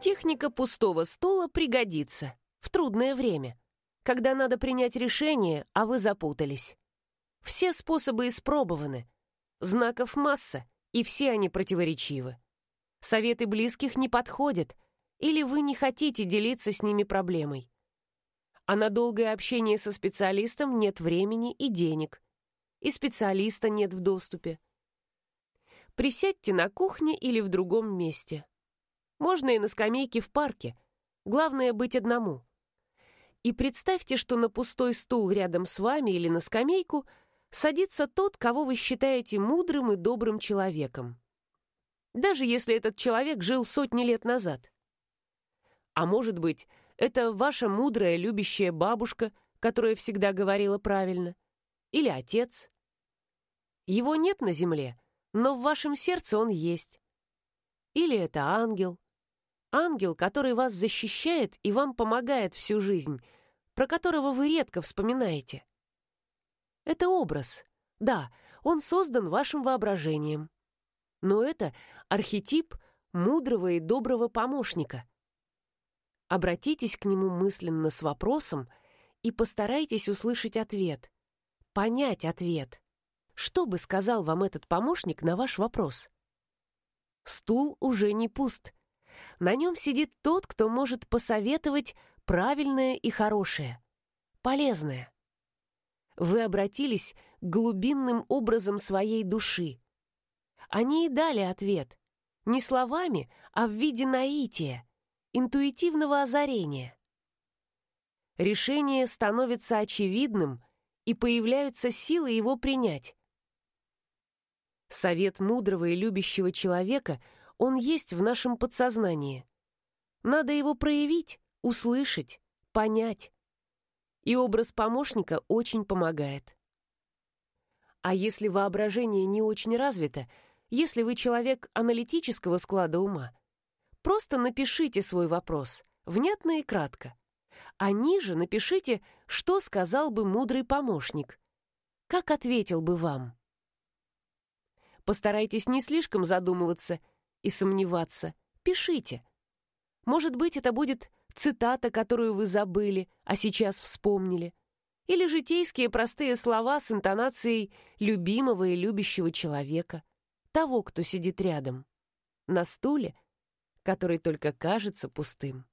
Техника пустого стула пригодится в трудное время, когда надо принять решение, а вы запутались. Все способы испробованы, знаков масса, и все они противоречивы. Советы близких не подходят, или вы не хотите делиться с ними проблемой. А на долгое общение со специалистом нет времени и денег, и специалиста нет в доступе. Присядьте на кухне или в другом месте. Можно и на скамейке в парке. Главное быть одному. И представьте, что на пустой стул рядом с вами или на скамейку садится тот, кого вы считаете мудрым и добрым человеком. Даже если этот человек жил сотни лет назад. А может быть, это ваша мудрая, любящая бабушка, которая всегда говорила правильно. Или отец. Его нет на земле, но в вашем сердце он есть. Или это ангел, Ангел, который вас защищает и вам помогает всю жизнь, про которого вы редко вспоминаете. Это образ. Да, он создан вашим воображением. Но это архетип мудрого и доброго помощника. Обратитесь к нему мысленно с вопросом и постарайтесь услышать ответ, понять ответ. Что бы сказал вам этот помощник на ваш вопрос? Стул уже не пуст — на нем сидит тот, кто может посоветовать правильное и хорошее, полезное. Вы обратились глубинным образом своей души. Они и дали ответ, не словами, а в виде наития, интуитивного озарения. Решение становится очевидным, и появляются силы его принять. Совет мудрого и любящего человека — он есть в нашем подсознании. Надо его проявить, услышать, понять. И образ помощника очень помогает. А если воображение не очень развито, если вы человек аналитического склада ума, просто напишите свой вопрос, внятно и кратко. А ниже напишите, что сказал бы мудрый помощник. Как ответил бы вам? Постарайтесь не слишком задумываться – и сомневаться, пишите. Может быть, это будет цитата, которую вы забыли, а сейчас вспомнили, или житейские простые слова с интонацией любимого и любящего человека, того, кто сидит рядом, на стуле, который только кажется пустым.